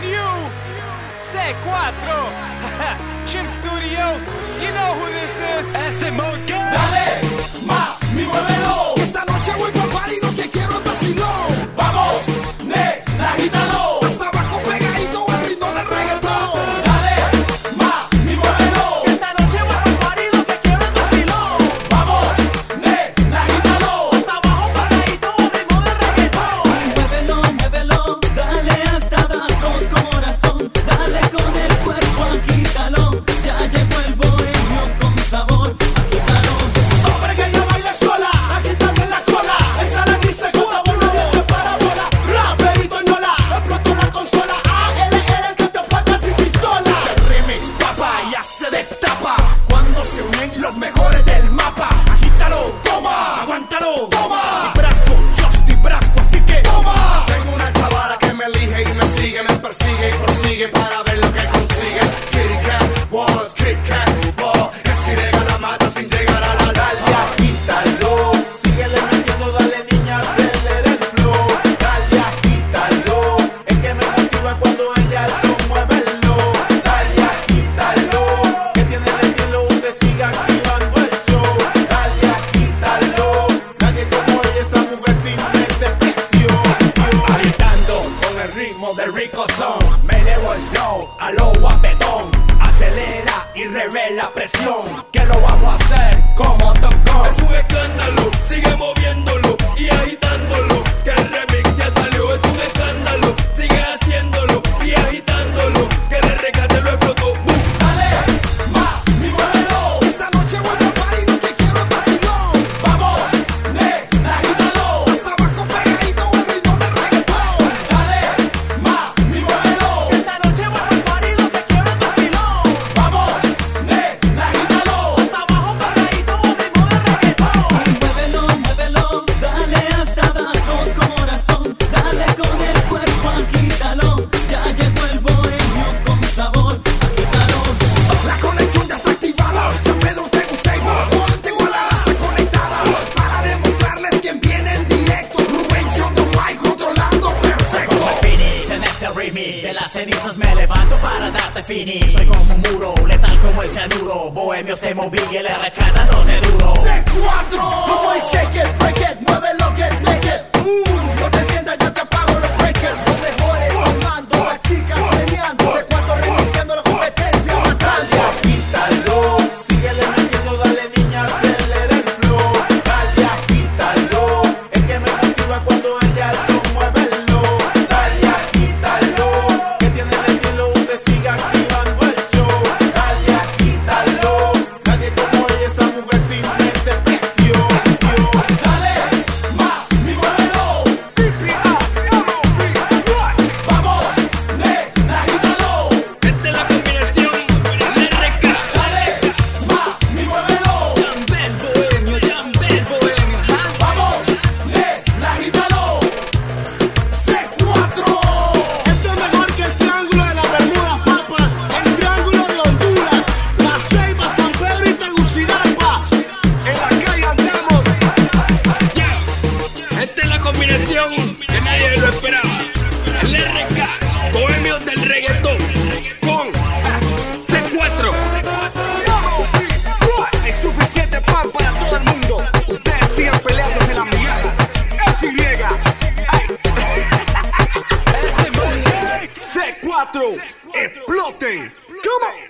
New C4 Chim Studios. You know who this is. SMO Dale, ma, mi muévelo. Esta noche voy con party, no te quiero es vacilar. persigue y prosigue para ver lo que consigue. Kitty Cat, Walls, Kit Cat, Ball. Es si le gana, mata sin llegar a la alarma. Me debo slow a lo guapetón. Acelera y revela presión. Que lo vamos a hacer como Top Gun. las cenizas me levanto para darte finis. Soy como un muro, letal como el cianuro. Bohemio se moví y el RK dándote duro. C4 Como el shake it, break it, mueve lo que exploten. Come on.